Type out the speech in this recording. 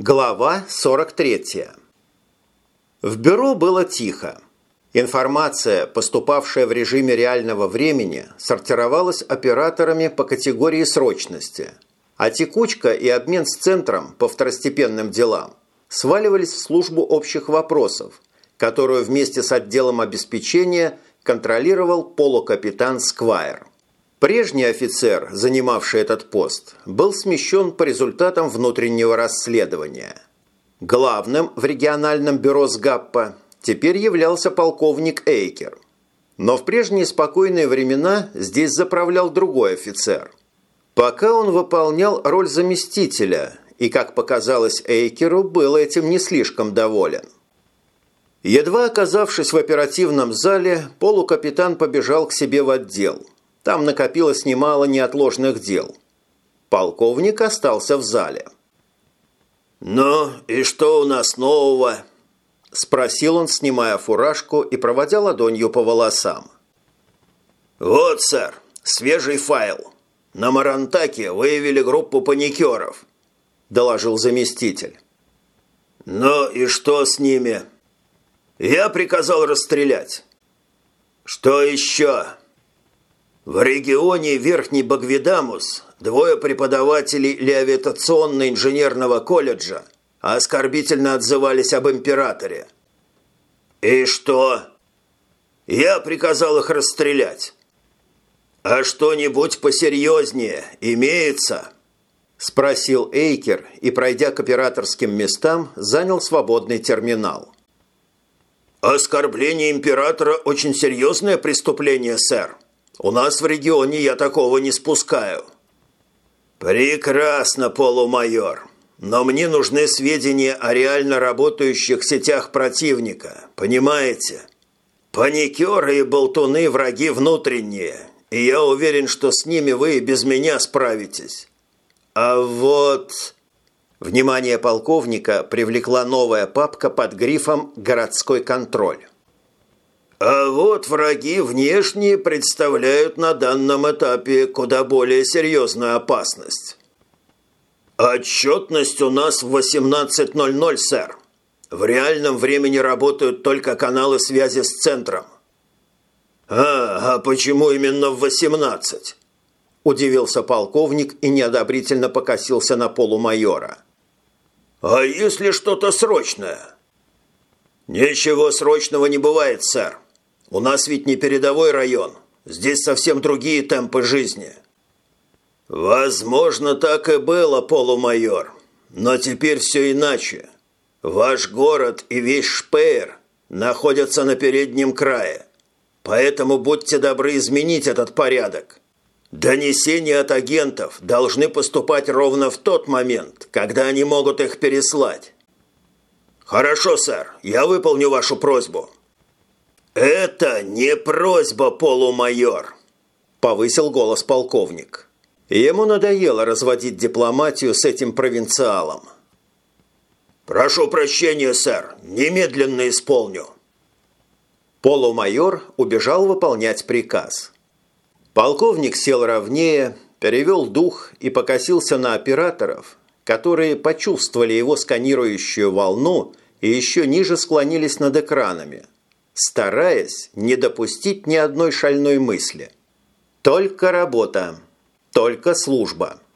Глава 43. В бюро было тихо. Информация, поступавшая в режиме реального времени, сортировалась операторами по категории срочности, а текучка и обмен с центром по второстепенным делам сваливались в службу общих вопросов, которую вместе с отделом обеспечения контролировал полукапитан Сквайр. Прежний офицер, занимавший этот пост, был смещен по результатам внутреннего расследования. Главным в региональном бюро СГАППа теперь являлся полковник Эйкер. Но в прежние спокойные времена здесь заправлял другой офицер. Пока он выполнял роль заместителя, и, как показалось Эйкеру, был этим не слишком доволен. Едва оказавшись в оперативном зале, полукапитан побежал к себе в отдел – там накопилось немало неотложных дел. Полковник остался в зале. «Ну и что у нас нового?» – спросил он, снимая фуражку и проводя ладонью по волосам. «Вот, сэр, свежий файл. На Марантаке выявили группу паникеров», – доложил заместитель. «Ну и что с ними?» «Я приказал расстрелять». «Что еще?» В регионе Верхний Багвидамус двое преподавателей Леовитационно-инженерного колледжа оскорбительно отзывались об императоре. «И что?» «Я приказал их расстрелять». «А что-нибудь посерьезнее имеется?» Спросил Эйкер и, пройдя к операторским местам, занял свободный терминал. «Оскорбление императора – очень серьезное преступление, сэр», у нас в регионе я такого не спускаю». «Прекрасно, полумайор. Но мне нужны сведения о реально работающих сетях противника. Понимаете? Паникеры и болтуны – враги внутренние. И я уверен, что с ними вы и без меня справитесь. А вот...» Внимание полковника привлекла новая папка под грифом «Городской контроль». А вот враги внешние представляют на данном этапе куда более серьезную опасность. Отчетность у нас в 18.00, сэр. В реальном времени работают только каналы связи с центром. А, а почему именно в 18? Удивился полковник и неодобрительно покосился на полумайора. А если что-то срочное? Ничего срочного не бывает, сэр. У нас ведь не передовой район. Здесь совсем другие темпы жизни. Возможно, так и было, полумайор. Но теперь все иначе. Ваш город и весь Шпеер находятся на переднем крае. Поэтому будьте добры изменить этот порядок. Донесения от агентов должны поступать ровно в тот момент, когда они могут их переслать. Хорошо, сэр, я выполню вашу просьбу. «Это не просьба, полумайор!» – повысил голос полковник. Ему надоело разводить дипломатию с этим провинциалом. «Прошу прощения, сэр, немедленно исполню». Полумайор убежал выполнять приказ. Полковник сел ровнее, перевел дух и покосился на операторов, которые почувствовали его сканирующую волну и еще ниже склонились над экранами – стараясь не допустить ни одной шальной мысли. Только работа, только служба –